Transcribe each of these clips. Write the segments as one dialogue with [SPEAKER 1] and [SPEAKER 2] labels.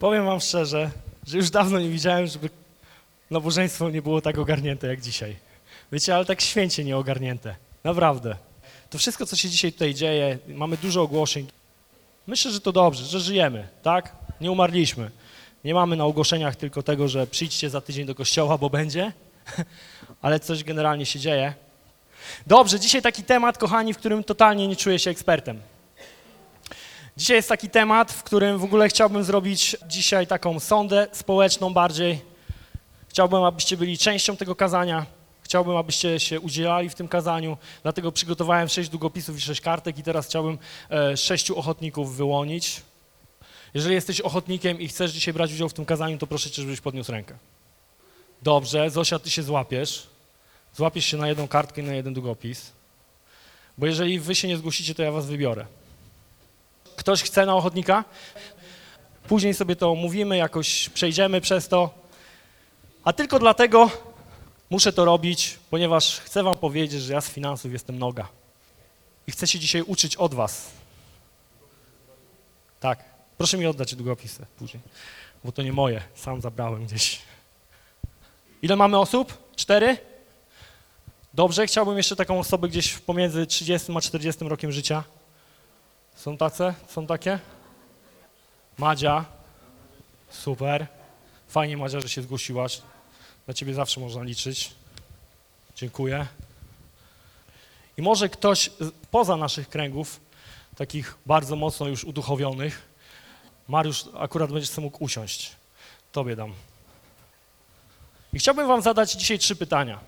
[SPEAKER 1] Powiem wam szczerze, że już dawno nie widziałem, żeby nabożeństwo nie było tak ogarnięte jak dzisiaj. Wiecie, ale tak święcie nie ogarnięte. Naprawdę. To wszystko, co się dzisiaj tutaj dzieje, mamy dużo ogłoszeń. Myślę, że to dobrze, że żyjemy, tak? Nie umarliśmy. Nie mamy na ogłoszeniach tylko tego, że przyjdźcie za tydzień do kościoła, bo będzie, ale coś generalnie się dzieje. Dobrze, dzisiaj taki temat, kochani, w którym totalnie nie czuję się ekspertem. Dzisiaj jest taki temat, w którym w ogóle chciałbym zrobić dzisiaj taką sondę społeczną bardziej. Chciałbym, abyście byli częścią tego kazania. Chciałbym, abyście się udzielali w tym kazaniu. Dlatego przygotowałem sześć długopisów i sześć kartek i teraz chciałbym e, sześciu ochotników wyłonić. Jeżeli jesteś ochotnikiem i chcesz dzisiaj brać udział w tym kazaniu, to proszę cię, żebyś podniósł rękę. Dobrze, Zosia, ty się złapiesz. Złapiesz się na jedną kartkę i na jeden długopis. Bo jeżeli wy się nie zgłosicie, to ja was wybiorę. Ktoś chce na ochotnika? Później sobie to omówimy, jakoś przejdziemy przez to. A tylko dlatego muszę to robić, ponieważ chcę wam powiedzieć, że ja z finansów jestem noga. I chcę się dzisiaj uczyć od was. Tak. Proszę mi oddać długopisy później, bo to nie moje. Sam zabrałem gdzieś. Ile mamy osób? Cztery? Dobrze, chciałbym jeszcze taką osobę gdzieś pomiędzy 30 a 40 rokiem życia. Są tace? Są takie? Madzia. Super. Fajnie, Madzia, że się zgłosiłaś. Na ciebie zawsze można liczyć. Dziękuję. I może ktoś poza naszych kręgów, takich bardzo mocno już uduchowionych, Mariusz, akurat będziesz sobie mógł usiąść. Tobie dam. I chciałbym wam zadać dzisiaj trzy pytania.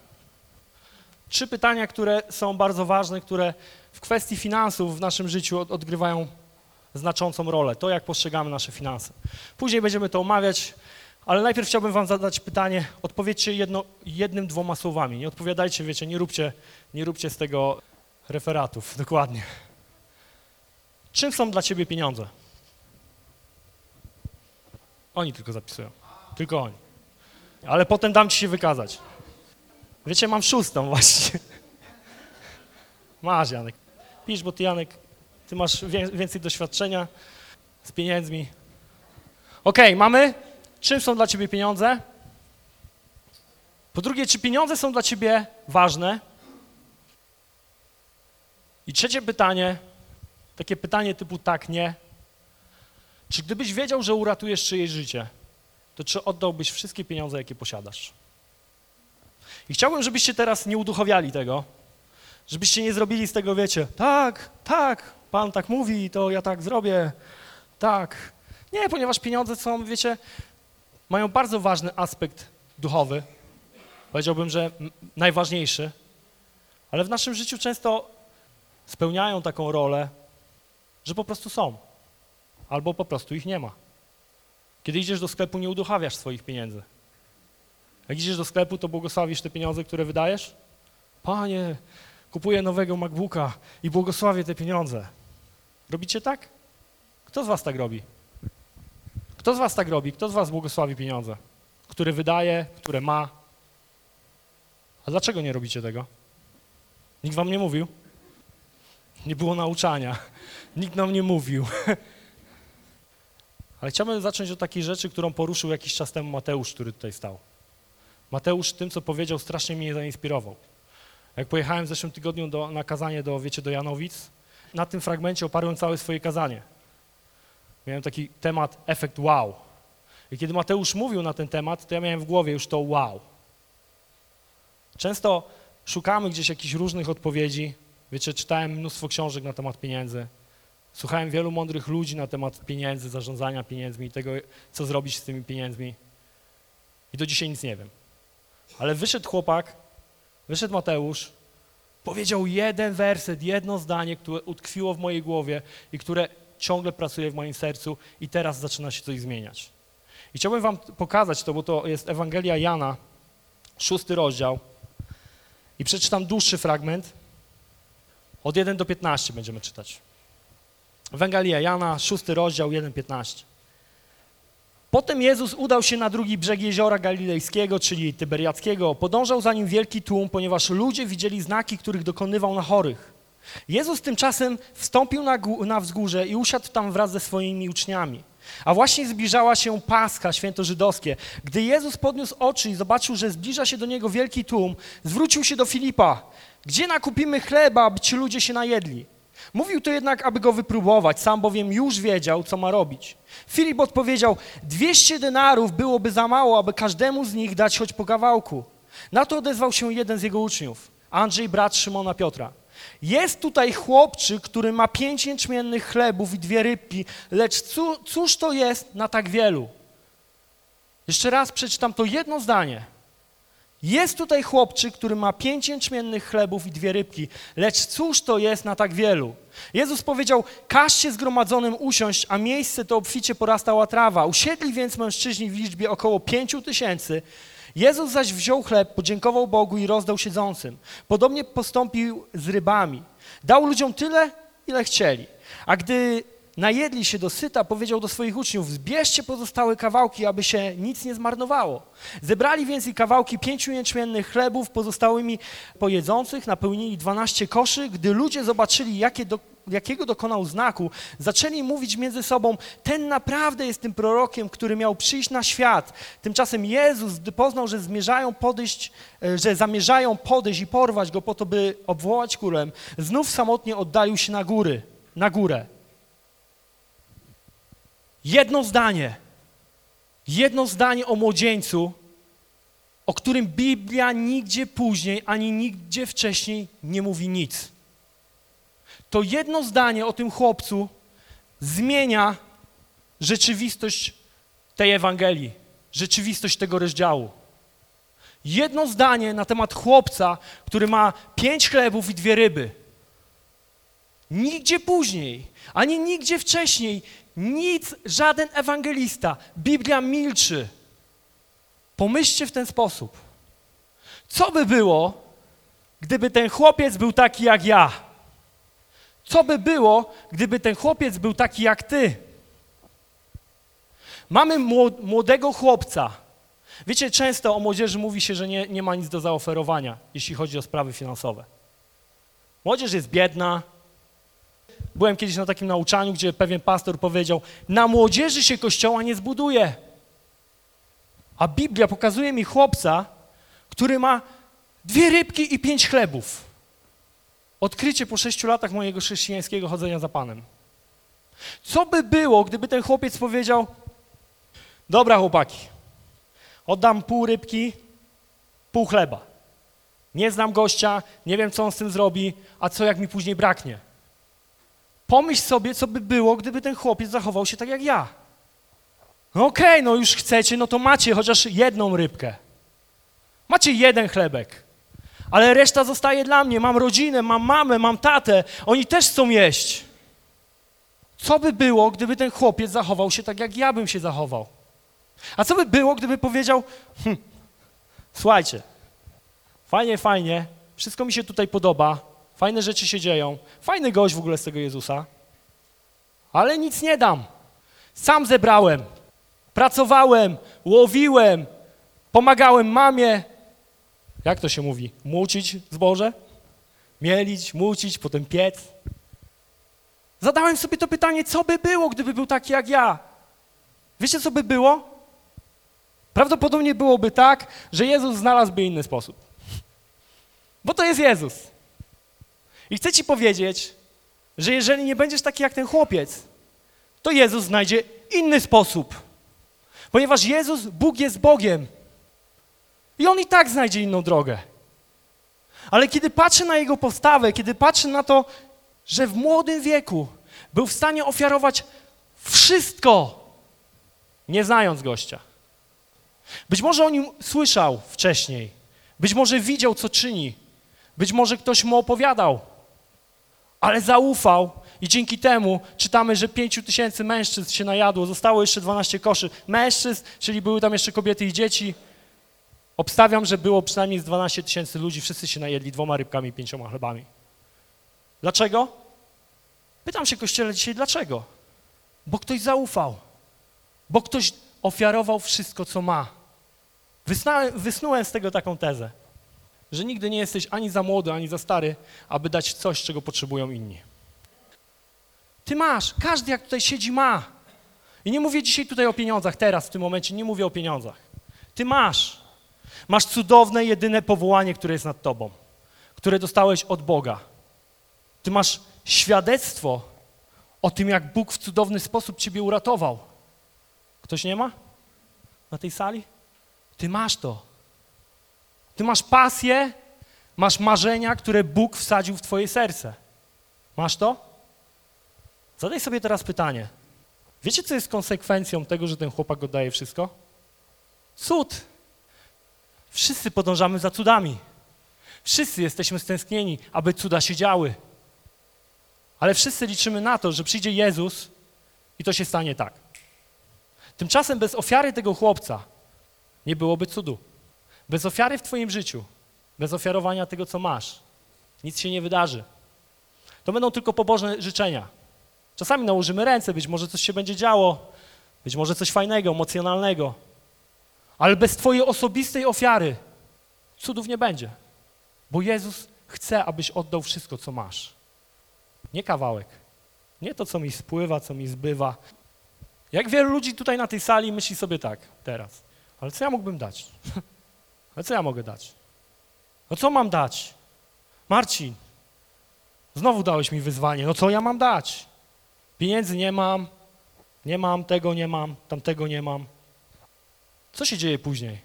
[SPEAKER 1] Trzy pytania, które są bardzo ważne, które w kwestii finansów w naszym życiu od, odgrywają znaczącą rolę. To, jak postrzegamy nasze finanse. Później będziemy to omawiać, ale najpierw chciałbym wam zadać pytanie. Odpowiedzcie jedno, jednym, dwoma słowami. Nie odpowiadajcie, wiecie, nie róbcie, nie róbcie z tego referatów. Dokładnie. Czym są dla ciebie pieniądze? Oni tylko zapisują. Tylko oni. Ale potem dam ci się wykazać. Wiecie, mam szóstą właśnie. Masz, Janek. Pisz, bo ty, Janek, ty masz wię- więcej doświadczenia z pieniędzmi. Okej, mamy. Czym są dla ciebie pieniądze? Po drugie, czy pieniądze są dla ciebie ważne? I trzecie pytanie, takie pytanie typu tak, nie. Czy gdybyś wiedział, że uratujesz czyjeś życie, to czy oddałbyś wszystkie pieniądze, jakie posiadasz? I chciałbym, żebyście teraz nie uduchowiali tego, żebyście nie zrobili z tego, wiecie, tak, tak, Pan tak mówi, to ja tak zrobię, tak. Nie, ponieważ pieniądze są, wiecie, mają bardzo ważny aspekt duchowy, powiedziałbym, że najważniejszy, ale w naszym życiu często spełniają taką rolę, że po prostu są, albo po prostu ich nie ma. Kiedy idziesz do sklepu, nie uduchawiasz swoich pieniędzy. Jak idziesz do sklepu, to błogosławisz te pieniądze, które wydajesz? Panie, kupuję nowego MacBooka i błogosławię te pieniądze. Robicie tak? Kto z was tak robi? Kto z was tak robi? Kto z was błogosławi pieniądze? Które wydaje, które ma? A dlaczego nie robicie tego? Nikt wam nie mówił? Nie było nauczania. Nikt nam nie mówił. Ale chciałbym zacząć od takiej rzeczy, którą poruszył jakiś czas temu Mateusz, który tutaj stał. Mateusz tym, co powiedział, strasznie mnie zainspirował. Jak pojechałem w zeszłym tygodniu do, na kazanie do, wiecie, do Janowic, na tym fragmencie oparłem całe swoje kazanie. Miałem taki temat efekt wow. I kiedy Mateusz mówił na ten temat, to ja miałem w głowie już to wow. Często szukamy gdzieś jakichś różnych odpowiedzi. Wiecie, czytałem mnóstwo książek na temat pieniędzy. Słuchałem wielu mądrych ludzi na temat pieniędzy, zarządzania pieniędzmi i tego, co zrobić z tymi pieniędzmi. I do dzisiaj nic nie wiem. Ale wyszedł chłopak, wyszedł Mateusz, powiedział jeden werset, jedno zdanie, które utkwiło w mojej głowie i które ciągle pracuje w moim sercu i teraz zaczyna się coś zmieniać. I chciałbym wam pokazać to, bo to jest Ewangelia Jana, szósty rozdział i przeczytam dłuższy fragment, od 1 do 15 będziemy czytać. Ewangelia Jana, szósty rozdział, 1-15. Potem Jezus udał się na drugi brzeg jeziora galilejskiego, czyli tyberiackiego. Podążał za nim wielki tłum, ponieważ ludzie widzieli znaki, których dokonywał na chorych. Jezus tymczasem wstąpił na, na wzgórze i usiadł tam wraz ze swoimi uczniami. A właśnie zbliżała się Pascha, święto żydowskie. Gdy Jezus podniósł oczy i zobaczył, że zbliża się do niego wielki tłum, zwrócił się do Filipa. Gdzie nakupimy chleba, aby ci ludzie się najedli? Mówił to jednak, aby go wypróbować, sam bowiem już wiedział, co ma robić. Filip odpowiedział, 200 denarów byłoby za mało, aby każdemu z nich dać choć po kawałku. Na to odezwał się jeden z jego uczniów, Andrzej, brat Szymona Piotra. Jest tutaj chłopczyk, który ma pięć jęczmiennych chlebów i dwie rybki, lecz cóż to jest na tak wielu? Jeszcze raz przeczytam to jedno zdanie. Jest tutaj chłopczyk, który ma pięć jęczmiennych chlebów i dwie rybki, lecz cóż to jest na tak wielu? Jezus powiedział, każcie zgromadzonym usiąść, a miejsce to obficie porastała trawa. Usiedli więc mężczyźni w liczbie około pięciu tysięcy. Jezus zaś wziął chleb, podziękował Bogu i rozdał siedzącym. Podobnie postąpił z rybami. Dał ludziom tyle, ile chcieli. A gdy najedli się dosyta, powiedział do swoich uczniów, zbierzcie pozostałe kawałki, aby się nic nie zmarnowało. Zebrali więc i kawałki pięciu jęczmiennych chlebów pozostałymi pojedzących, napełnili dwanaście koszy. Gdy ludzie zobaczyli, jakie do, jakiego dokonał znaku, zaczęli mówić między sobą, ten naprawdę jest tym prorokiem, który miał przyjść na świat. Tymczasem Jezus, gdy poznał, że zmierzają podejść, e, że zamierzają podejść i porwać go po to, by obwołać królem, znów samotnie oddalił się na góry, na górę. Jedno zdanie, jedno zdanie o młodzieńcu, o którym Biblia nigdzie później ani nigdzie wcześniej nie mówi nic. To jedno zdanie o tym chłopcu zmienia rzeczywistość tej Ewangelii, rzeczywistość tego rozdziału. Jedno zdanie na temat chłopca, który ma pięć chlebów i dwie ryby. Nigdzie później, ani nigdzie wcześniej nic, żaden ewangelista, Biblia milczy. Pomyślcie w ten sposób. Co by było, gdyby ten chłopiec był taki jak ja? Co by było, gdyby ten chłopiec był taki jak ty? Mamy młodego chłopca. Wiecie, często o młodzieży mówi się, że nie, nie ma nic do zaoferowania, jeśli chodzi o sprawy finansowe. Młodzież jest biedna, Byłem kiedyś na takim nauczaniu, gdzie pewien pastor powiedział, na młodzieży się kościoła nie zbuduje. A Biblia pokazuje mi chłopca, który ma dwie rybki i pięć chlebów. Odkrycie po sześciu latach mojego chrześcijańskiego chodzenia za Panem. Co by było, gdyby ten chłopiec powiedział, dobra chłopaki, oddam pół rybki, pół chleba. Nie znam gościa, nie wiem, co on z tym zrobi, a co jak mi później braknie. Pomyśl sobie, co by było, gdyby ten chłopiec zachował się tak jak ja. No okej, okay, no już chcecie, no to macie chociaż jedną rybkę. Macie jeden chlebek. Ale reszta zostaje dla mnie. Mam rodzinę, mam mamę, mam tatę. Oni też chcą jeść. Co by było, gdyby ten chłopiec zachował się tak, jak ja bym się zachował? A co by było, gdyby powiedział, hm, słuchajcie, fajnie, fajnie, wszystko mi się tutaj podoba, fajne rzeczy się dzieją, fajny gość w ogóle z tego Jezusa, ale nic nie dam. Sam zebrałem, pracowałem, łowiłem, pomagałem mamie. Jak to się mówi? Mucić zboże? Mielić, mucić, potem piec. Zadałem sobie to pytanie, co by było, gdyby był taki jak ja? Wiecie, co by było? Prawdopodobnie byłoby tak, że Jezus znalazłby inny sposób. Bo to jest Jezus. I chcę ci powiedzieć, że jeżeli nie będziesz taki jak ten chłopiec, to Jezus znajdzie inny sposób. Ponieważ Jezus, Bóg jest Bogiem. I On i tak znajdzie inną drogę. Ale kiedy patrzę na Jego postawę, kiedy patrzę na to, że w młodym wieku był w stanie ofiarować wszystko, nie znając gościa. Być może o nim słyszał wcześniej, być może widział, co czyni, być może ktoś mu opowiadał, ale zaufał i dzięki temu czytamy, że pięciu tysięcy mężczyzn się najadło, zostało jeszcze 12 koszy mężczyzn, czyli były tam jeszcze kobiety i dzieci. Obstawiam, że było przynajmniej z 12 tysięcy ludzi, wszyscy się najedli dwoma rybkami i pięcioma chlebami. Dlaczego? Pytam się Kościele dzisiaj, dlaczego? Bo ktoś zaufał, bo ktoś ofiarował wszystko, co ma. Wysnąłem, wysnułem z tego taką tezę że nigdy nie jesteś ani za młody, ani za stary, aby dać coś, czego potrzebują inni. Ty masz, każdy jak tutaj siedzi ma. I nie mówię dzisiaj tutaj o pieniądzach, teraz, w tym momencie, nie mówię o pieniądzach. Ty masz. Masz cudowne, jedyne powołanie, które jest nad tobą, które dostałeś od Boga. Ty masz świadectwo o tym, jak Bóg w cudowny sposób ciebie uratował. Ktoś nie ma na tej sali? Ty masz to. Ty masz pasję, masz marzenia, które Bóg wsadził w twoje serce. Masz to? Zadaj sobie teraz pytanie. Wiecie, co jest konsekwencją tego, że ten chłopak oddaje wszystko? Cud. Wszyscy podążamy za cudami. Wszyscy jesteśmy stęsknieni, aby cuda się działy. Ale wszyscy liczymy na to, że przyjdzie Jezus i to się stanie tak. Tymczasem bez ofiary tego chłopca nie byłoby cudu. Bez ofiary w Twoim życiu, bez ofiarowania tego, co masz, nic się nie wydarzy. To będą tylko pobożne życzenia. Czasami nałożymy ręce, być może coś się będzie działo, być może coś fajnego, emocjonalnego. Ale bez Twojej osobistej ofiary cudów nie będzie. Bo Jezus chce, abyś oddał wszystko, co masz. Nie kawałek. Nie to, co mi spływa, co mi zbywa. Jak wielu ludzi tutaj na tej sali myśli sobie tak teraz. Ale co ja mógłbym dać? Ale co ja mogę dać? No co mam dać? Marcin, znowu dałeś mi wyzwanie. No co ja mam dać? Pieniędzy nie mam, nie mam, tego nie mam, tamtego nie mam. Co się dzieje później?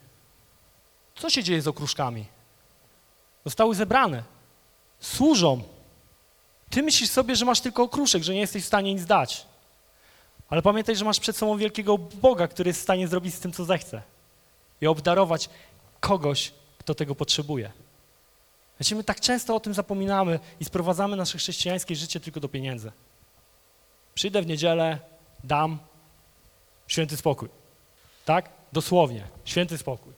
[SPEAKER 1] Co się dzieje z okruszkami? Zostały zebrane. Służą. Ty myślisz sobie, że masz tylko okruszek, że nie jesteś w stanie nic dać. Ale pamiętaj, że masz przed sobą wielkiego Boga, który jest w stanie zrobić z tym, co zechce. I obdarować kogoś, kto tego potrzebuje. Wiecie, my tak często o tym zapominamy i sprowadzamy nasze chrześcijańskie życie tylko do pieniędzy. Przyjdę w niedzielę, dam święty spokój. Tak? Dosłownie, święty spokój.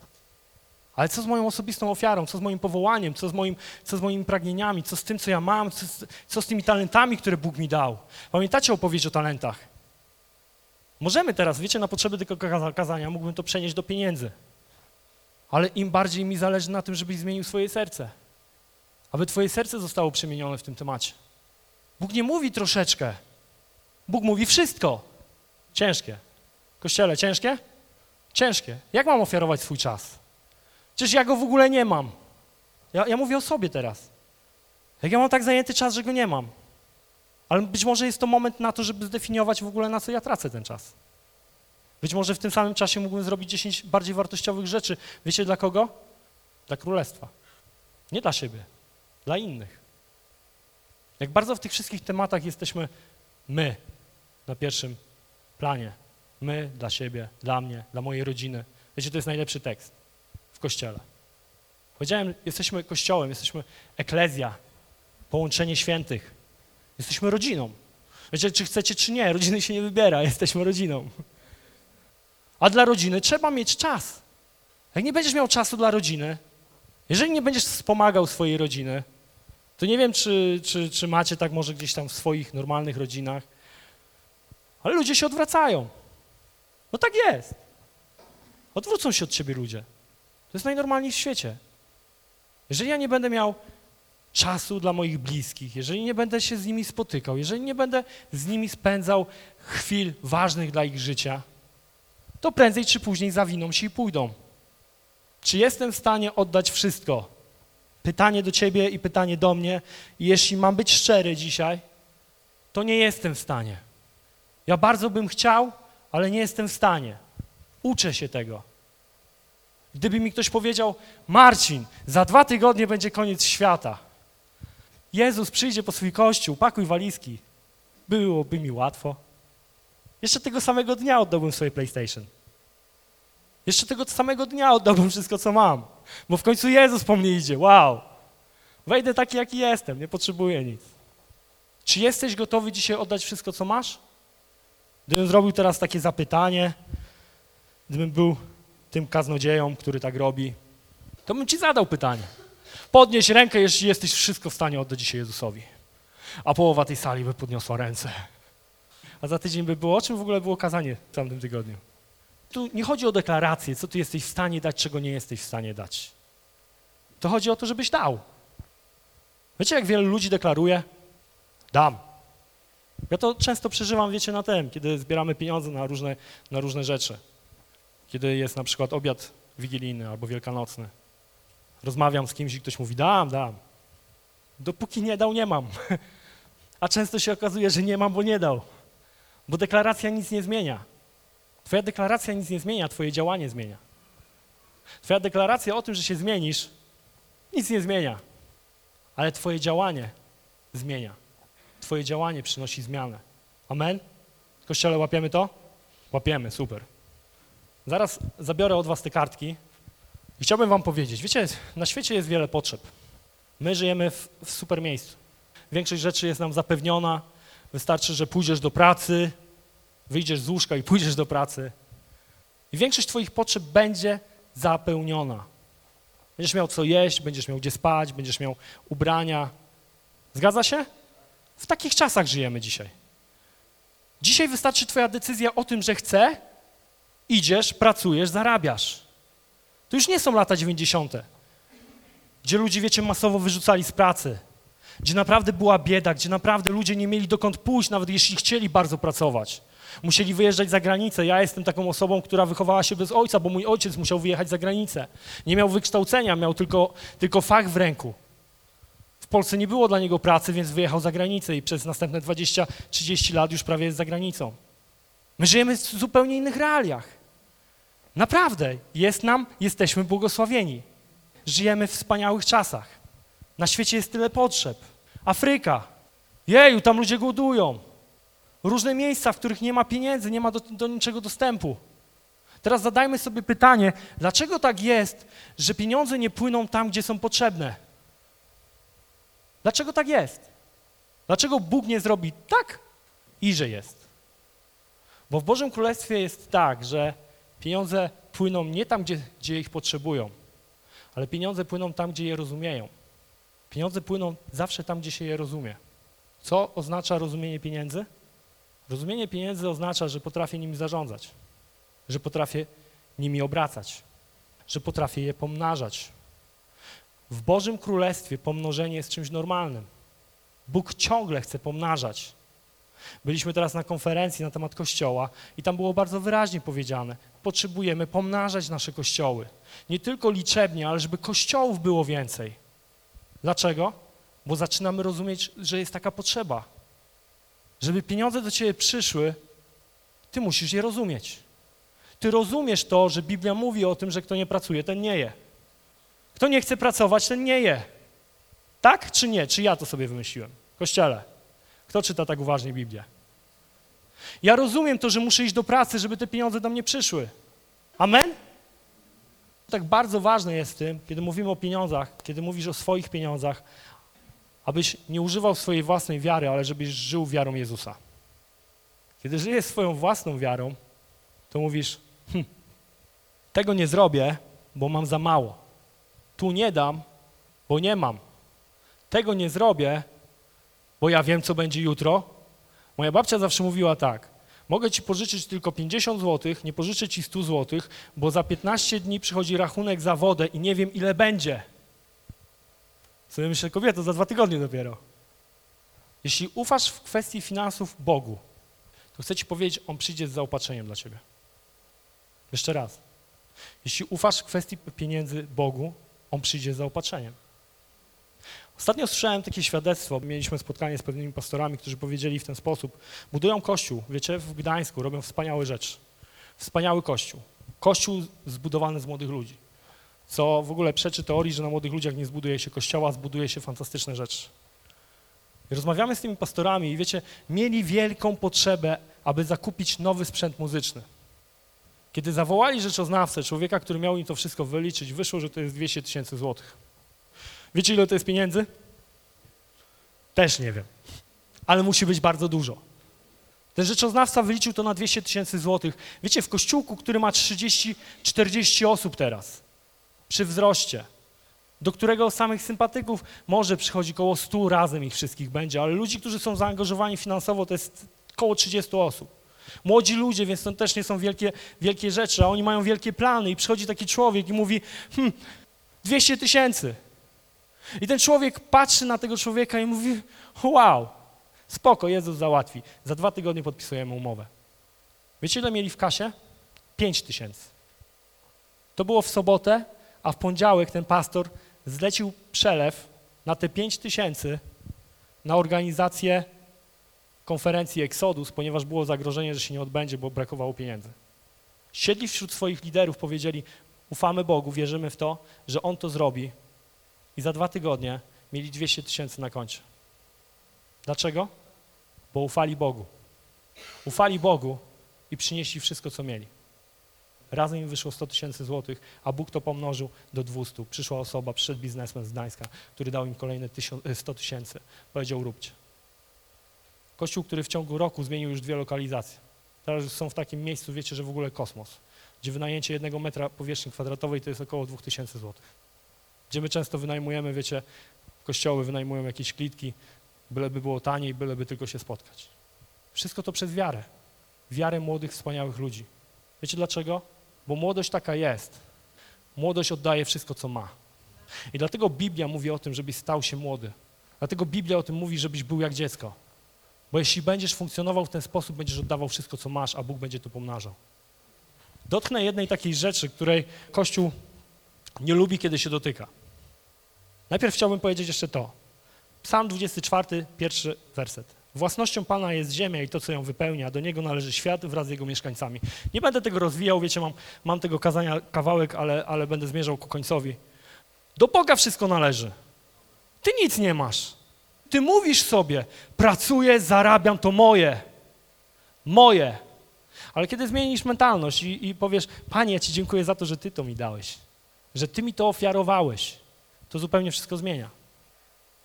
[SPEAKER 1] Ale co z moją osobistą ofiarą, co z moim powołaniem, co z, moim, co z moimi pragnieniami, co z tym, co ja mam, co z, co z tymi talentami, które Bóg mi dał? Pamiętacie opowieść o talentach? Możemy teraz, wiecie, na potrzeby tego kaza- kazania mógłbym to przenieść do pieniędzy. Ale im bardziej mi zależy na tym, żebyś zmienił swoje serce. Aby twoje serce zostało przemienione w tym temacie. Bóg nie mówi troszeczkę. Bóg mówi wszystko. Ciężkie. Kościele, ciężkie? Ciężkie. Jak mam ofiarować swój czas? Przecież ja go w ogóle nie mam. Ja, ja mówię o sobie teraz. Jak ja mam tak zajęty czas, że go nie mam. Ale być może jest to moment na to, żeby zdefiniować w ogóle, na co ja tracę ten czas. Być może w tym samym czasie mógłbym zrobić 10 bardziej wartościowych rzeczy. Wiecie dla kogo? Dla królestwa. Nie dla siebie, dla innych. Jak bardzo w tych wszystkich tematach jesteśmy my na pierwszym planie. My dla siebie, dla mnie, dla mojej rodziny. Wiecie, to jest najlepszy tekst w Kościele. Powiedziałem, jesteśmy Kościołem, jesteśmy eklezja, połączenie świętych. Jesteśmy rodziną. Wiecie, czy chcecie, czy nie, rodziny się nie wybiera, jesteśmy rodziną. A dla rodziny trzeba mieć czas. Jak nie będziesz miał czasu dla rodziny, jeżeli nie będziesz wspomagał swojej rodziny, to nie wiem, czy, czy, czy macie tak może gdzieś tam w swoich normalnych rodzinach, ale ludzie się odwracają. No tak jest. Odwrócą się od ciebie ludzie. To jest najnormalniej w świecie. Jeżeli ja nie będę miał czasu dla moich bliskich, jeżeli nie będę się z nimi spotykał, jeżeli nie będę z nimi spędzał chwil ważnych dla ich życia, to prędzej czy później zawiną się i pójdą. Czy jestem w stanie oddać wszystko? Pytanie do ciebie i pytanie do mnie. Jeśli mam być szczery dzisiaj, to nie jestem w stanie. Ja bardzo bym chciał, ale nie jestem w stanie. Uczę się tego. Gdyby mi ktoś powiedział, Marcin, za dwa tygodnie będzie koniec świata. Jezus przyjdzie po swój kościół, pakuj walizki. Byłoby mi łatwo. Jeszcze tego samego dnia oddałbym swoje PlayStation. Jeszcze tego samego dnia oddałbym wszystko, co mam. Bo w końcu Jezus po mnie idzie. Wow. Wejdę taki, jaki jestem, nie potrzebuję nic. Czy jesteś gotowy dzisiaj oddać wszystko, co masz? Gdybym zrobił teraz takie zapytanie, gdybym był tym kaznodzieją, który tak robi, to bym ci zadał pytanie. Podnieś rękę, jeśli jesteś wszystko w stanie oddać dzisiaj Jezusowi. A połowa tej sali by podniosła ręce. A za tydzień by było, o czym w ogóle było kazanie w tamtym tygodniu? Tu nie chodzi o deklarację, co ty jesteś w stanie dać, czego nie jesteś w stanie dać. To chodzi o to, żebyś dał. Wiecie, jak wielu ludzi deklaruje? Dam. Ja to często przeżywam, wiecie, na tym, kiedy zbieramy pieniądze na różne, na różne rzeczy. Kiedy jest na przykład obiad wigilijny albo wielkanocny. Rozmawiam z kimś i ktoś mówi, dam, dam. Dopóki nie dał, nie mam. A często się okazuje, że nie mam, bo nie dał. Bo deklaracja nic nie zmienia. Twoja deklaracja nic nie zmienia, twoje działanie zmienia. Twoja deklaracja o tym, że się zmienisz, nic nie zmienia. Ale twoje działanie zmienia. Twoje działanie przynosi zmianę. Amen? Kościele, łapiemy to? Łapiemy, super. Zaraz zabiorę od was te kartki i chciałbym wam powiedzieć, wiecie, na świecie jest wiele potrzeb. My żyjemy w, w super miejscu. Większość rzeczy jest nam zapewniona. Wystarczy, że pójdziesz do pracy, wyjdziesz z łóżka i pójdziesz do pracy. I większość twoich potrzeb będzie zapełniona. Będziesz miał co jeść, będziesz miał gdzie spać, będziesz miał ubrania. Zgadza się? W takich czasach żyjemy dzisiaj. Dzisiaj wystarczy twoja decyzja o tym, że chcę, idziesz, pracujesz, zarabiasz. To już nie są lata 90., gdzie ludzie, wiecie, masowo wyrzucali z pracy, gdzie naprawdę była bieda, gdzie naprawdę ludzie nie mieli dokąd pójść, nawet jeśli chcieli bardzo pracować. Musieli wyjeżdżać za granicę. Ja jestem taką osobą, która wychowała się bez ojca, bo mój ojciec musiał wyjechać za granicę. Nie miał wykształcenia, miał tylko, tylko fach w ręku. W Polsce nie było dla niego pracy, więc wyjechał za granicę i przez następne 20-30 lat już prawie jest za granicą. My żyjemy w zupełnie innych realiach. Naprawdę, jest nam, jesteśmy błogosławieni. Żyjemy w wspaniałych czasach. Na świecie jest tyle potrzeb. Afryka. Jeju, tam ludzie głodują. Różne miejsca, w których nie ma pieniędzy, nie ma do, do niczego dostępu. Teraz zadajmy sobie pytanie, dlaczego tak jest, że pieniądze nie płyną tam, gdzie są potrzebne? Dlaczego tak jest? Dlaczego Bóg nie zrobi tak i że jest? Bo w Bożym Królestwie jest tak, że pieniądze płyną nie tam, gdzie, gdzie ich potrzebują, ale pieniądze płyną tam, gdzie je rozumieją. Pieniądze płyną zawsze tam, gdzie się je rozumie. Co oznacza rozumienie pieniędzy? Rozumienie pieniędzy oznacza, że potrafię nimi zarządzać, że potrafię nimi obracać, że potrafię je pomnażać. W Bożym Królestwie pomnożenie jest czymś normalnym. Bóg ciągle chce pomnażać. Byliśmy teraz na konferencji na temat Kościoła i tam było bardzo wyraźnie powiedziane, potrzebujemy pomnażać nasze kościoły. Nie tylko liczebnie, ale żeby kościołów było więcej. Dlaczego? Bo zaczynamy rozumieć, że jest taka potrzeba. Żeby pieniądze do ciebie przyszły, ty musisz je rozumieć. Ty rozumiesz to, że Biblia mówi o tym, że kto nie pracuje, ten nie je. Kto nie chce pracować, ten nie je. Tak czy nie? Czy ja to sobie wymyśliłem? Kościele. Kto czyta tak uważnie Biblię? Ja rozumiem to, że muszę iść do pracy, żeby te pieniądze do mnie przyszły. Amen? Tak bardzo ważne jest w tym, kiedy mówimy o pieniądzach, kiedy mówisz o swoich pieniądzach, abyś nie używał swojej własnej wiary, ale żebyś żył wiarą Jezusa. Kiedy żyjesz swoją własną wiarą, to mówisz, hm, tego nie zrobię, bo mam za mało. Tu nie dam, bo nie mam. Tego nie zrobię, bo ja wiem, co będzie jutro. Moja babcia zawsze mówiła tak, mogę ci pożyczyć tylko 50 zł, nie pożyczę ci 100 zł, bo za 15 dni przychodzi rachunek za wodę i nie wiem, ile będzie. Sobie myślę, kobieto, za dwa tygodnie dopiero. Jeśli ufasz w kwestii finansów Bogu, to chcę ci powiedzieć, On przyjdzie z zaopatrzeniem dla ciebie. Jeszcze raz. Jeśli ufasz w kwestii pieniędzy Bogu, On przyjdzie z zaopatrzeniem. Ostatnio słyszałem takie świadectwo, mieliśmy spotkanie z pewnymi pastorami, którzy powiedzieli w ten sposób, budują kościół, wiecie, w Gdańsku, robią wspaniałe rzeczy. Wspaniały kościół. Kościół zbudowany z młodych ludzi. Co w ogóle przeczy teorii, że na młodych ludziach nie zbuduje się kościoła, zbuduje się fantastyczne rzeczy. Rozmawiamy z tymi pastorami i wiecie, mieli wielką potrzebę, aby zakupić nowy sprzęt muzyczny. Kiedy zawołali rzeczoznawcę, człowieka, który miał im to wszystko wyliczyć, wyszło, że to jest 200 tysięcy złotych. Wiecie, ile to jest pieniędzy? Też nie wiem. Ale musi być bardzo dużo. Ten rzeczoznawca wyliczył to na 200 tysięcy złotych. Wiecie, w kościółku, który ma 30-40 osób teraz, przy wzroście, do którego samych sympatyków może przychodzi około 100 razem ich wszystkich będzie, ale ludzi, którzy są zaangażowani finansowo, to jest około 30 osób. Młodzi ludzie, więc to też nie są wielkie, wielkie rzeczy, a oni mają wielkie plany i przychodzi taki człowiek i mówi, hm, 200 tysięcy. I ten człowiek patrzy na tego człowieka i mówi, wow, Spoko, Jezus załatwi. Za dwa tygodnie podpisujemy umowę. Wiecie, ile mieli w kasie? Pięć tysięcy. To było w sobotę, a w poniedziałek ten pastor zlecił przelew na te pięć tysięcy na organizację konferencji Exodus, ponieważ było zagrożenie, że się nie odbędzie, bo brakowało pieniędzy. Siedli wśród swoich liderów, powiedzieli, ufamy Bogu, wierzymy w to, że On to zrobi i za dwa tygodnie mieli 200 tysięcy na koncie. Dlaczego? Bo ufali Bogu. Ufali Bogu i przynieśli wszystko, co mieli. Razem im wyszło 100 tysięcy złotych, a Bóg to pomnożył do 200. Przyszła osoba, przyszedł biznesmen z Gdańska, który dał im kolejne 1000 e, 100 tysięcy. Powiedział, róbcie. Kościół, który w ciągu roku zmienił już dwie lokalizacje. Teraz już są w takim miejscu, wiecie, że w ogóle kosmos, gdzie wynajęcie jednego metra powierzchni kwadratowej to jest około 2000 złotych. Gdzie my często wynajmujemy, wiecie, kościoły wynajmują jakieś klitki, byleby było taniej, byleby tylko się spotkać. Wszystko to przez wiarę. Wiarę młodych, wspaniałych ludzi. Wiecie dlaczego? Bo młodość taka jest. Młodość oddaje wszystko, co ma. I dlatego Biblia mówi o tym, żebyś stał się młody. Dlatego Biblia o tym mówi, żebyś był jak dziecko. Bo jeśli będziesz funkcjonował w ten sposób, będziesz oddawał wszystko, co masz, a Bóg będzie to pomnażał. Dotknę jednej takiej rzeczy, której Kościół nie lubi, kiedy się dotyka. Najpierw chciałbym powiedzieć jeszcze to. Psalm 24, pierwszy werset. Własnością Pana jest ziemia i to, co ją wypełnia. Do Niego należy świat wraz z Jego mieszkańcami. Nie będę tego rozwijał, wiecie, mam, mam tego kazania kawałek, ale, ale będę zmierzał ku końcowi. Do Boga wszystko należy. Ty nic nie masz. Ty mówisz sobie, pracuję, zarabiam, to moje. Moje. Ale kiedy zmienisz mentalność i, i powiesz, Panie, ja Ci dziękuję za to, że Ty to mi dałeś, że Ty mi to ofiarowałeś, to zupełnie wszystko zmienia.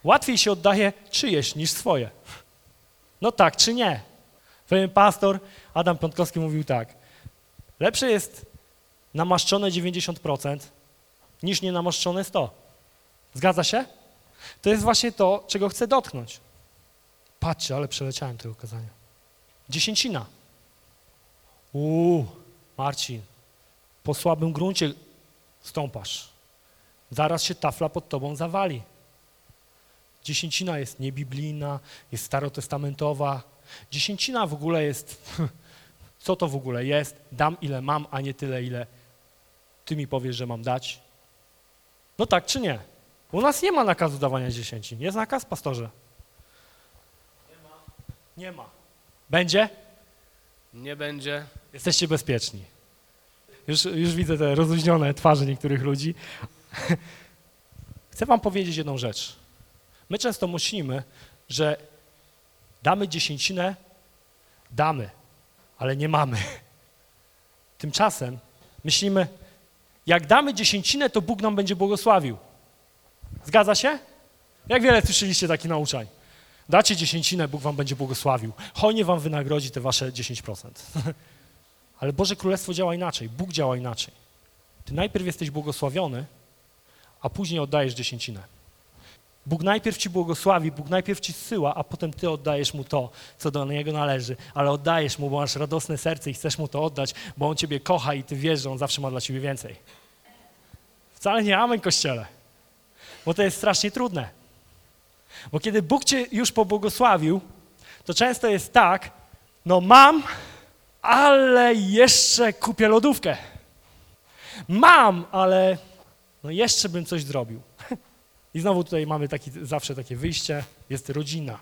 [SPEAKER 1] Łatwiej się oddaje czyjeś niż swoje. No tak czy nie? Pewien pastor Adam Piątkowski mówił tak, lepsze jest namaszczone 90% niż nienamaszczone 100%. Zgadza się? To jest właśnie to, czego chcę dotknąć. Patrzcie, ale przeleciałem tego kazania. Dziesięcina. Uuu, Marcin, po słabym gruncie stąpasz. Zaraz się tafla pod tobą zawali. Dziesięcina jest niebiblijna, jest starotestamentowa. Dziesięcina w ogóle jest, co to w ogóle jest? Dam ile mam, a nie tyle, ile ty mi powiesz, że mam dać. No tak czy nie? U nas nie ma nakazu dawania dziesięcin. Jest nakaz, pastorze? Nie ma. Nie ma. Będzie?
[SPEAKER 2] Nie będzie.
[SPEAKER 1] Jesteście bezpieczni. Już, już widzę te rozluźnione twarze niektórych ludzi. Chcę wam powiedzieć jedną rzecz. My często myślimy, że damy dziesięcinę, damy, ale nie mamy. Tymczasem myślimy, jak damy dziesięcinę, to Bóg nam będzie błogosławił. Zgadza się? Jak wiele słyszeliście takich nauczań? Dacie dziesięcinę, Bóg wam będzie błogosławił. Hojnie wam wynagrodzi te wasze 10%. Ale Boże Królestwo działa inaczej, Bóg działa inaczej. Ty najpierw jesteś błogosławiony, a później oddajesz dziesięcinę. Bóg najpierw ci błogosławi, Bóg najpierw ci zsyła, a potem ty oddajesz mu to, co do niego należy, ale oddajesz mu, bo masz radosne serce i chcesz mu to oddać, bo on ciebie kocha i ty wiesz, że on zawsze ma dla ciebie więcej. Wcale nie amen, Kościele, bo to jest strasznie trudne. Bo kiedy Bóg cię już pobłogosławił, to często jest tak, no mam, ale jeszcze kupię lodówkę. Mam, ale no jeszcze bym coś zrobił. I znowu tutaj mamy taki, zawsze takie wyjście, jest rodzina.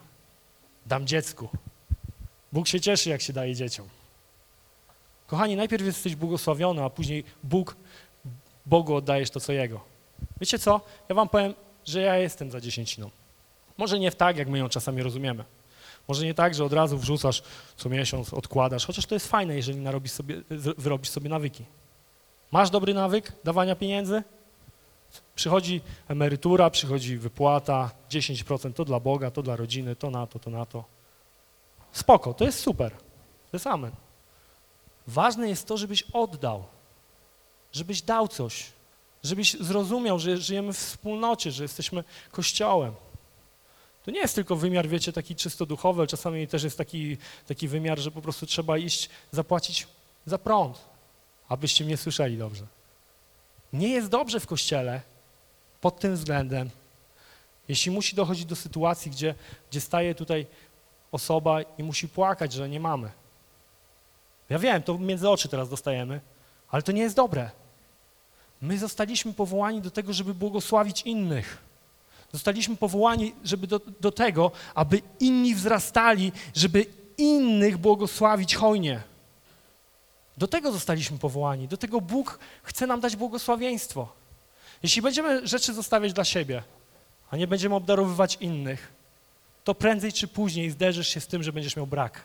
[SPEAKER 1] Dam dziecku. Bóg się cieszy, jak się daje dzieciom. Kochani, najpierw jesteś błogosławiony, a później Bóg, Bogu oddajesz to, co Jego. Wiecie co? Ja wam powiem, że ja jestem za dziesięciną. Może nie tak, jak my ją czasami rozumiemy. Może nie tak, że od razu wrzucasz co miesiąc, odkładasz, chociaż to jest fajne, jeżeli narobisz sobie, wyrobisz sobie nawyki. Masz dobry nawyk dawania pieniędzy? Przychodzi emerytura, przychodzi wypłata, 10% to dla Boga, to dla rodziny, to na to, to na to. Spoko, to jest super. To jest amen. Ważne jest to, żebyś oddał, żebyś dał coś, żebyś zrozumiał, że żyjemy w wspólnocie, że jesteśmy kościołem. To nie jest tylko wymiar, wiecie, taki czysto duchowy, ale czasami też jest taki, taki wymiar, że po prostu trzeba iść, zapłacić za prąd, abyście mnie słyszeli dobrze. Nie jest dobrze w kościele pod tym względem, jeśli musi dochodzić do sytuacji, gdzie, gdzie staje tutaj osoba i musi płakać, że nie mamy. Ja wiem, to między oczy teraz dostajemy, ale to nie jest dobre. My zostaliśmy powołani do tego, żeby błogosławić innych. Zostaliśmy powołani żeby do, do tego, aby inni wzrastali, żeby innych błogosławić hojnie. Do tego zostaliśmy powołani, do tego Bóg chce nam dać błogosławieństwo. Jeśli będziemy rzeczy zostawiać dla siebie, a nie będziemy obdarowywać innych, to prędzej czy później zderzysz się z tym, że będziesz miał brak.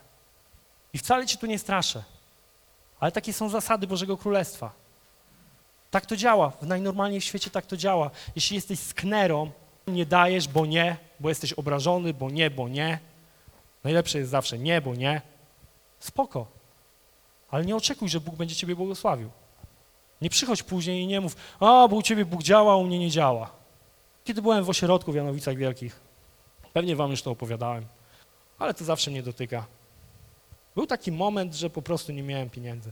[SPEAKER 1] I wcale ci tu nie straszę. Ale takie są zasady Bożego Królestwa. Tak to działa. W najnormalniej świecie tak to działa. Jeśli jesteś sknerą, nie dajesz, bo nie, bo jesteś obrażony, bo nie, bo nie. Najlepsze jest zawsze nie, bo nie. Spoko. Ale nie oczekuj, że Bóg będzie ciebie błogosławił. Nie przychodź później i nie mów, a, bo u ciebie Bóg działa, u mnie nie działa. Kiedy byłem w ośrodku w Janowicach Wielkich, pewnie wam już to opowiadałem, ale to zawsze mnie dotyka. Był taki moment, że po prostu nie miałem pieniędzy.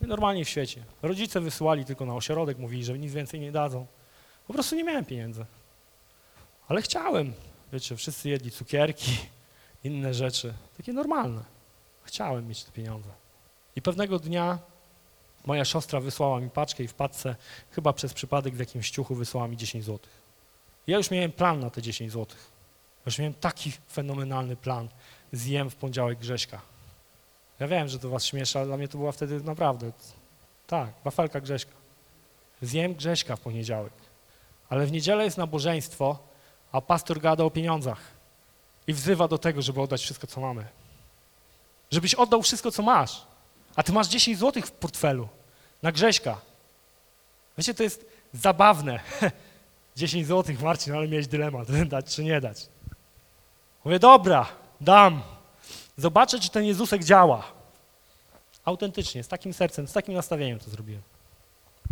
[SPEAKER 1] I normalnie w świecie. Rodzice wysyłali tylko na ośrodek, mówili, że nic więcej nie dadzą. Po prostu nie miałem pieniędzy. Ale chciałem. Wiecie, wszyscy jedli cukierki, inne rzeczy. Takie normalne. Chciałem mieć te pieniądze. I pewnego dnia moja siostra wysłała mi paczkę i w paczce, chyba przez przypadek w jakimś ciuchu, wysłała mi 10 zł. Ja już miałem plan na te 10 zł. Już miałem taki fenomenalny plan. Zjem w poniedziałek Grześka. Ja wiem, że to was śmieszy, ale dla mnie to była wtedy naprawdę, tak, wafelka Grześka. Zjem Grześka w poniedziałek. Ale w niedzielę jest nabożeństwo, a pastor gada o pieniądzach i wzywa do tego, żeby oddać wszystko, co mamy. Żebyś oddał wszystko, co masz. A ty masz 10 złotych w portfelu na Grześka. Wiecie, to jest zabawne. 10 złotych, Marcin, ale miałeś dylemat, dać czy nie dać. Mówię, dobra, dam. Zobaczę, czy ten Jezusek działa. Autentycznie, z takim sercem, z takim nastawieniem to zrobiłem.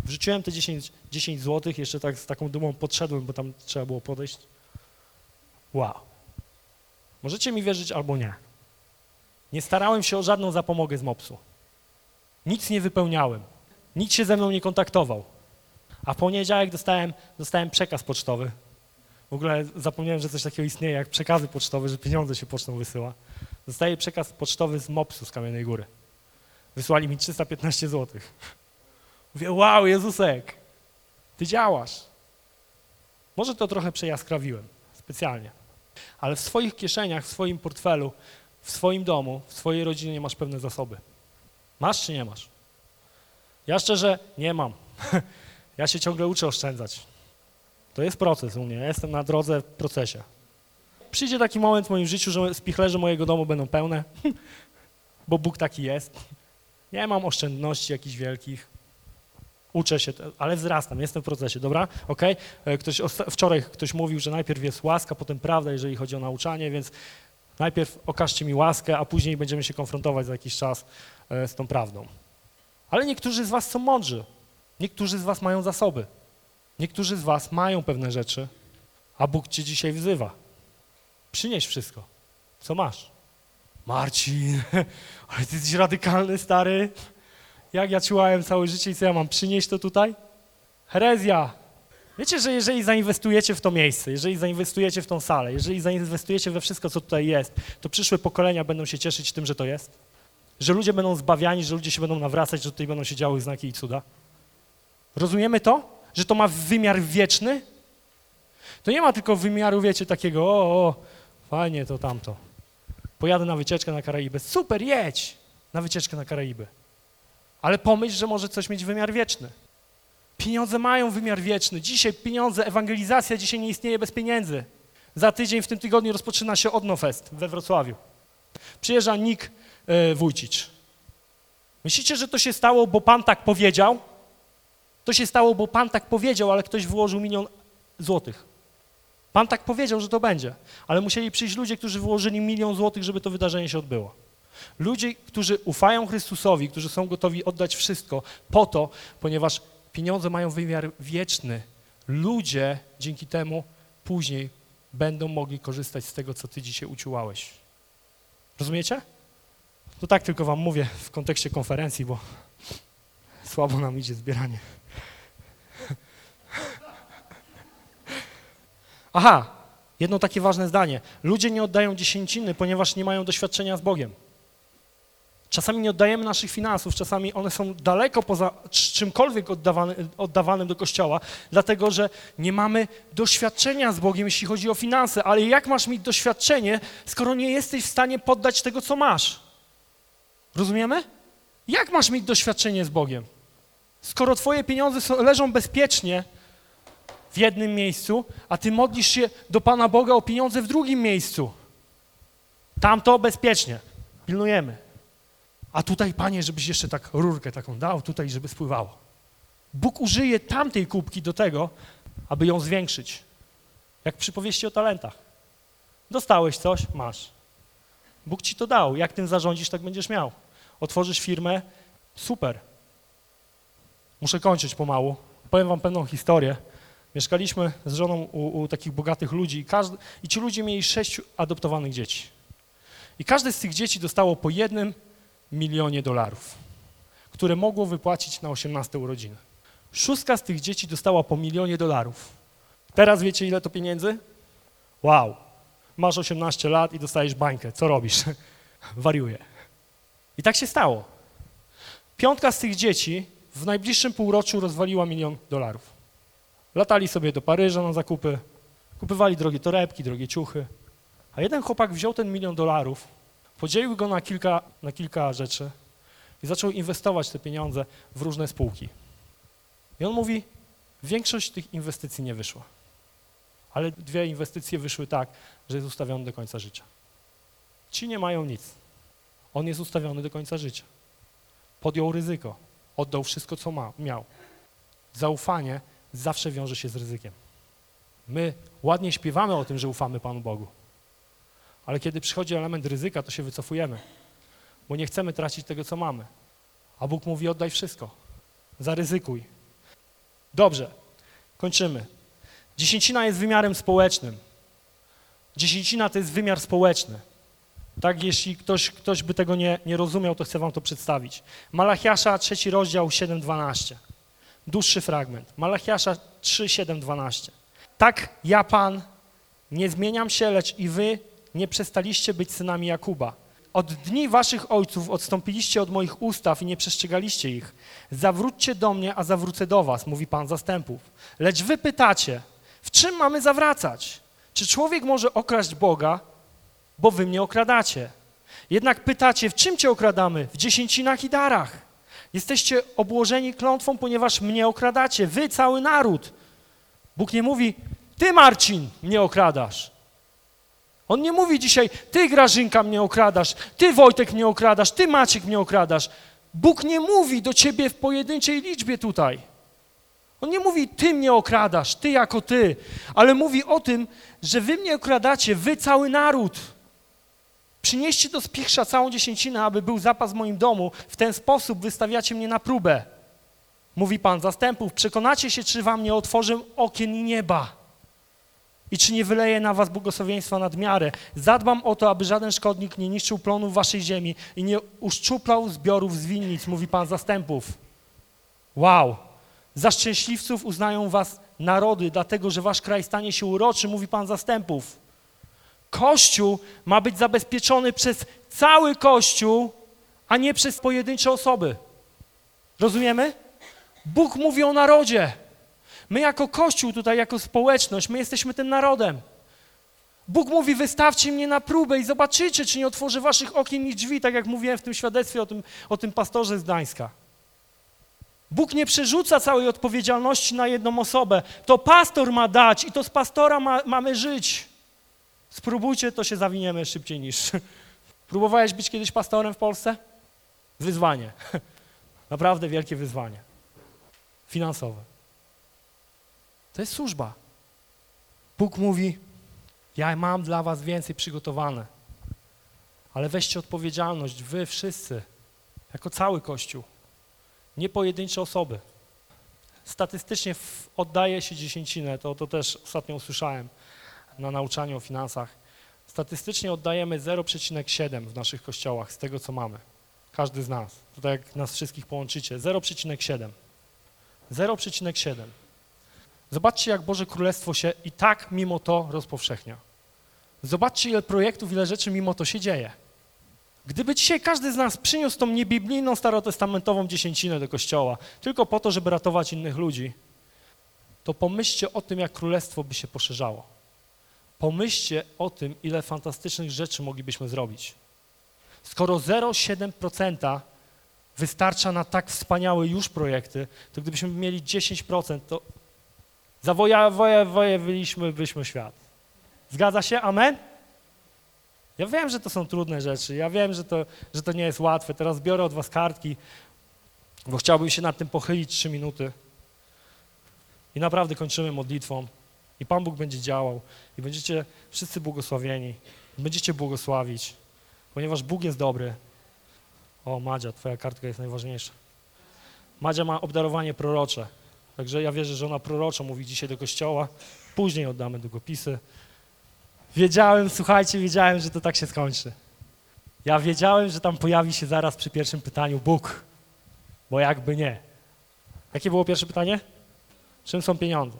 [SPEAKER 1] Wrzuciłem te 10, 10 złotych, jeszcze tak z taką dumą podszedłem, bo tam trzeba było podejść. Wow. Możecie mi wierzyć albo nie. Nie starałem się o żadną zapomogę z MOPS-u. Nic nie wypełniałem. Nikt się ze mną nie kontaktował. A w poniedziałek dostałem, dostałem przekaz pocztowy. W ogóle zapomniałem, że coś takiego istnieje jak przekazy pocztowe, że pieniądze się pocztą wysyła. Dostaję przekaz pocztowy z MOPS-u z Kamiennej Góry. Wysłali mi 315 zł. Mówię, wow, Jezusek, ty działasz. Może to trochę przejaskrawiłem, specjalnie. Ale w swoich kieszeniach, w swoim portfelu, w swoim domu, w swojej rodzinie masz pewne zasoby. Masz czy nie masz? Ja szczerze nie mam. Ja się ciągle uczę oszczędzać. To jest proces u mnie. Ja jestem na drodze w procesie. Przyjdzie taki moment w moim życiu, że spichlerze mojego domu będą pełne, bo Bóg taki jest. Nie mam oszczędności jakichś wielkich. Uczę się, ale wzrastam, jestem w procesie, dobra? Okej? E, Ktoś, wczoraj ktoś mówił, że najpierw jest łaska, potem prawda, jeżeli chodzi o nauczanie, więc najpierw okażcie mi łaskę, a później będziemy się konfrontować za jakiś czas e, z tą prawdą. Ale niektórzy z was są mądrzy. Niektórzy z was mają zasoby. Niektórzy z was mają pewne rzeczy, a Bóg cię dzisiaj wzywa. Przynieś wszystko, co masz. Marcin, ale ty jesteś radykalny, stary. Jak ja czułałem całe życie i co ja mam przynieść to tutaj? Herezja. Wiecie, że jeżeli zainwestujecie w to miejsce, jeżeli zainwestujecie w tą salę, jeżeli zainwestujecie we wszystko, co tutaj jest, to przyszłe pokolenia będą się cieszyć tym, że to jest? Że ludzie będą zbawiani, że ludzie się będą nawracać, że tutaj będą się działy znaki i cuda? Rozumiemy to? Że to ma wymiar wieczny? To nie ma tylko wymiaru, wiecie, takiego, o, o, fajnie to tamto. Pojadę na wycieczkę na Karaiby. Super, jedź na wycieczkę na Karaiby. Ale pomyśl, że może coś mieć wymiar wieczny. Pieniądze mają wymiar wieczny. Dzisiaj pieniądze, ewangelizacja dzisiaj nie istnieje bez pieniędzy. Za tydzień w tym tygodniu rozpoczyna się Odnofest we Wrocławiu. Przyjeżdża Nik e, Wójcicz. Myślicie, że to się stało, bo Pan tak powiedział? To się stało, bo Pan tak powiedział, ale ktoś wyłożył milion złotych. Pan tak powiedział, że to będzie, ale musieli przyjść ludzie, którzy wyłożyli milion złotych, żeby to wydarzenie się odbyło. Ludzie, którzy ufają Chrystusowi, którzy są gotowi oddać wszystko po to, ponieważ pieniądze mają wymiar wieczny. Ludzie dzięki temu później będą mogli korzystać z tego, co ty dzisiaj uciułałeś. Rozumiecie? To tak tylko wam mówię w kontekście konferencji, bo słabo nam idzie zbieranie. Aha, Jedno takie ważne zdanie. Ludzie nie oddają dziesięciny, ponieważ nie mają doświadczenia z Bogiem. Czasami nie oddajemy naszych finansów, czasami one są daleko poza cz- czymkolwiek oddawany, oddawanym do kościoła, dlatego że nie mamy doświadczenia z Bogiem, jeśli chodzi o finanse. Ale jak masz mieć doświadczenie, skoro nie jesteś w stanie poddać tego, co masz? Rozumiemy? Jak masz mieć doświadczenie z Bogiem? Skoro twoje pieniądze są, leżą bezpiecznie w jednym miejscu, a ty modlisz się do Pana Boga o pieniądze w drugim miejscu. Tam to bezpiecznie. Pilnujemy. A tutaj, Panie, żebyś jeszcze tak rurkę taką dał, tutaj, żeby spływało. Bóg użyje tamtej kubki do tego, aby ją zwiększyć. Jak przypowieści o talentach. Dostałeś coś, masz. Bóg ci to dał. Jak tym zarządzisz, tak będziesz miał. Otworzysz firmę, super. Muszę kończyć pomału. Powiem wam pewną historię. Mieszkaliśmy z żoną u, u takich bogatych ludzi i, każdy, i ci ludzie mieli sześciu adoptowanych dzieci. I każde z tych dzieci dostało po jednym milionie dolarów, które mogło wypłacić na 18 urodziny. Szóstka z tych dzieci dostała po milionie dolarów. Teraz wiecie, ile to pieniędzy? Wow. Masz 18 lat i dostajesz bańkę. Co robisz? Wariuję. I tak się stało. Piątka z tych dzieci w najbliższym półroczu rozwaliła milion dolarów. Latali sobie do Paryża na zakupy, kupywali drogie torebki, drogie ciuchy. A jeden chłopak wziął ten milion dolarów, podzielił go na kilka, na kilka rzeczy i zaczął inwestować te pieniądze w różne spółki. I on mówi, większość tych inwestycji nie wyszła. Ale dwie inwestycje wyszły tak, że jest ustawiony do końca życia. Ci nie mają nic. On jest ustawiony do końca życia. Podjął ryzyko. Oddał wszystko, co ma, miał. Zaufanie zawsze wiąże się z ryzykiem. My ładnie śpiewamy o tym, że ufamy Panu Bogu. Ale kiedy przychodzi element ryzyka, to się wycofujemy, bo nie chcemy tracić tego, co mamy. A Bóg mówi: oddaj wszystko, zaryzykuj. Dobrze, kończymy. Dziesięcina jest wymiarem społecznym. Dziesięcina to jest wymiar społeczny. Tak, jeśli ktoś, ktoś by tego nie, nie rozumiał, to chcę wam to przedstawić. Malachiasza, trzeci rozdział, 7-12. Dłuższy fragment. Malachiasza 3, 7, 12. Tak ja, Pan, nie zmieniam się, lecz i wy nie przestaliście być synami Jakuba. Od dni waszych ojców odstąpiliście od moich ustaw i nie przestrzegaliście ich. Zawróćcie do mnie, a zawrócę do was, mówi Pan zastępów. Lecz wy pytacie, w czym mamy zawracać? Czy człowiek może okraść Boga, bo wy mnie okradacie? Jednak pytacie, w czym cię okradamy? W dziesięcinach i darach. Jesteście obłożeni klątwą, ponieważ mnie okradacie, wy, cały naród. Bóg nie mówi, ty Marcin mnie okradasz. On nie mówi dzisiaj, ty Grażynka mnie okradasz, ty Wojtek mnie okradasz, ty Maciek mnie okradasz. Bóg nie mówi do ciebie w pojedynczej liczbie tutaj. On nie mówi, ty mnie okradasz, ty jako ty, ale mówi o tym, że wy mnie okradacie, wy cały naród. Przynieście do spichrza całą dziesięcinę, aby był zapas w moim domu. W ten sposób wystawiacie mnie na próbę. Mówi Pan zastępów, przekonacie się, czy wam nie otworzę okien i nieba i czy nie wyleję na was błogosławieństwa nad miarę. Zadbam o to, aby żaden szkodnik nie niszczył plonów waszej ziemi i nie uszczuplał zbiorów z winnic, mówi Pan zastępów. Wow! Za szczęśliwców uznają was narody, dlatego że wasz kraj stanie się uroczy, mówi Pan zastępów. Kościół ma być zabezpieczony przez cały Kościół, a nie przez pojedyncze osoby. Rozumiemy? Bóg mówi o narodzie. My jako Kościół tutaj, jako społeczność, my jesteśmy tym narodem. Bóg mówi, wystawcie mnie na próbę i zobaczycie, czy nie otworzę waszych okien i drzwi, tak jak mówiłem w tym świadectwie o tym, o tym pastorze z Gdańska. Bóg nie przerzuca całej odpowiedzialności na jedną osobę. To pastor ma dać i to z pastora ma, mamy żyć. Spróbujcie, to się zawiniemy szybciej niż... Próbowałeś być kiedyś pastorem w Polsce? Wyzwanie. Naprawdę wielkie wyzwanie. Finansowe. To jest służba. Bóg mówi, ja mam dla was więcej przygotowane, ale weźcie odpowiedzialność, wy wszyscy, jako cały Kościół, nie pojedyncze osoby. Statystycznie oddaje się dziesięcinę, to, to też ostatnio usłyszałem na nauczaniu o finansach. Statystycznie oddajemy 0,7 w naszych kościołach z tego, co mamy. Każdy z nas. Tutaj jak nas wszystkich połączycie, 0,7. 0,7. Zobaczcie, jak Boże Królestwo się i tak mimo to rozpowszechnia. Zobaczcie, ile projektów, ile rzeczy mimo to się dzieje. Gdyby dzisiaj każdy z nas przyniósł tą niebiblijną, starotestamentową dziesięcinę do kościoła, tylko po to, żeby ratować innych ludzi, to pomyślcie o tym, jak królestwo by się poszerzało. Pomyślcie o tym, ile fantastycznych rzeczy moglibyśmy zrobić. Skoro 0,7% wystarcza na tak wspaniałe już projekty, to gdybyśmy mieli 10%, to zawojowaliśmy byśmy świat. Zgadza się? Amen? Ja wiem, że to są trudne rzeczy, ja wiem, że to, że to nie jest łatwe. Teraz biorę od was kartki, bo chciałbym się nad tym pochylić trzy minuty. I naprawdę kończymy modlitwą. I Pan Bóg będzie działał. I będziecie wszyscy błogosławieni. Będziecie błogosławić, ponieważ Bóg jest dobry. O, Madzia, twoja kartka jest najważniejsza. Madzia ma obdarowanie prorocze. Także ja wierzę, że ona proroczo mówi dzisiaj do kościoła. Później oddamy długopisy. Wiedziałem, słuchajcie, wiedziałem, że to tak się skończy. Ja wiedziałem, że tam pojawi się zaraz przy pierwszym pytaniu Bóg. Bo jakby nie. Jakie było pierwsze pytanie? Czym są pieniądze?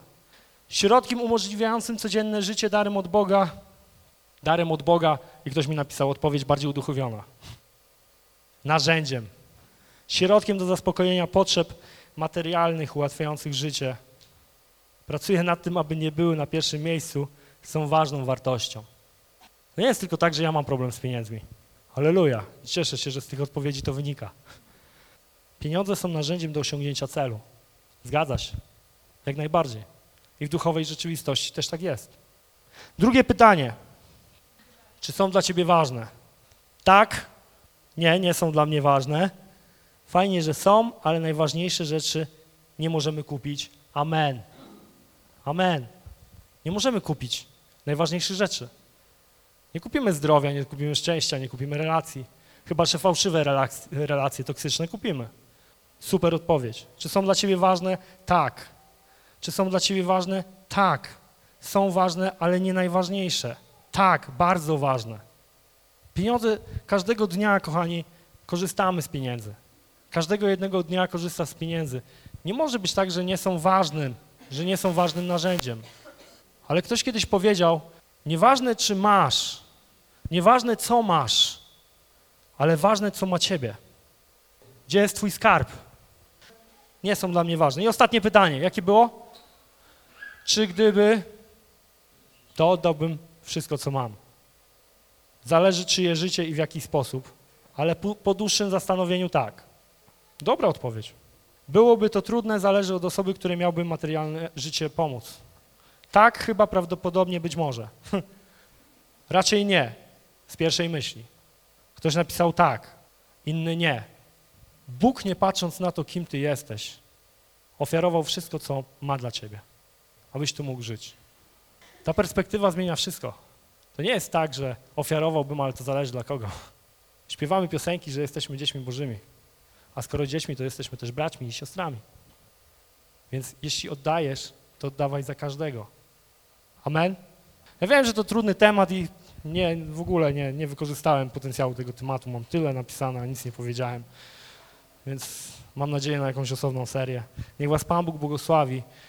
[SPEAKER 1] Środkiem umożliwiającym codzienne życie darem od Boga, darem od Boga i ktoś mi napisał odpowiedź bardziej uduchowiona. Narzędziem. Środkiem do zaspokojenia potrzeb materialnych, ułatwiających życie. Pracuję nad tym, aby nie były na pierwszym miejscu, są ważną wartością. To nie jest tylko tak, że ja mam problem z pieniędzmi. Aleluja. Cieszę się, że z tych odpowiedzi to wynika. Pieniądze są narzędziem do osiągnięcia celu. Zgadza się. Jak najbardziej. I w duchowej rzeczywistości też tak jest. Drugie pytanie. Czy są dla ciebie ważne? Tak. Nie, nie są dla mnie ważne. Fajnie, że są, ale najważniejsze rzeczy nie możemy kupić. Amen. Amen. Nie możemy kupić najważniejszych rzeczy. Nie kupimy zdrowia, nie kupimy szczęścia, nie kupimy relacji. Chyba, że fałszywe relaks- relacje toksyczne kupimy. Super odpowiedź. Czy są dla ciebie ważne? Tak. Czy są dla ciebie ważne? Tak. Są ważne, ale nie najważniejsze. Tak, bardzo ważne. Pieniądze każdego dnia, kochani, korzystamy z pieniędzy. Każdego jednego dnia korzysta z pieniędzy. Nie może być tak, że nie są ważnym, że nie są ważnym narzędziem. Ale ktoś kiedyś powiedział, nieważne czy masz, nieważne co masz, ale ważne co ma ciebie. Gdzie jest twój skarb? Nie są dla mnie ważne. I ostatnie pytanie, jakie było? Czy gdyby, to oddałbym wszystko, co mam. Zależy, czyje życie i w jaki sposób, ale po, po dłuższym zastanowieniu tak. Dobra odpowiedź. Byłoby to trudne, zależy od osoby, której miałbym materialne życie pomóc. Tak, chyba prawdopodobnie być może. Raczej nie, z pierwszej myśli. Ktoś napisał tak, inny nie. Bóg, nie patrząc na to, kim ty jesteś, ofiarował wszystko, co ma dla ciebie, abyś tu mógł żyć. Ta perspektywa zmienia wszystko. To nie jest tak, że ofiarowałbym, ale to zależy dla kogo. Śpiewamy piosenki, że jesteśmy dziećmi bożymi, a skoro dziećmi, to jesteśmy też braćmi i siostrami. Więc jeśli oddajesz, to oddawaj za każdego. Amen? Ja wiem, że to trudny temat i nie, w ogóle nie, nie wykorzystałem potencjału tego tematu. Mam tyle napisane, a nic nie powiedziałem. Więc mam nadzieję na jakąś osobną serię. Niech was Pan Bóg błogosławi.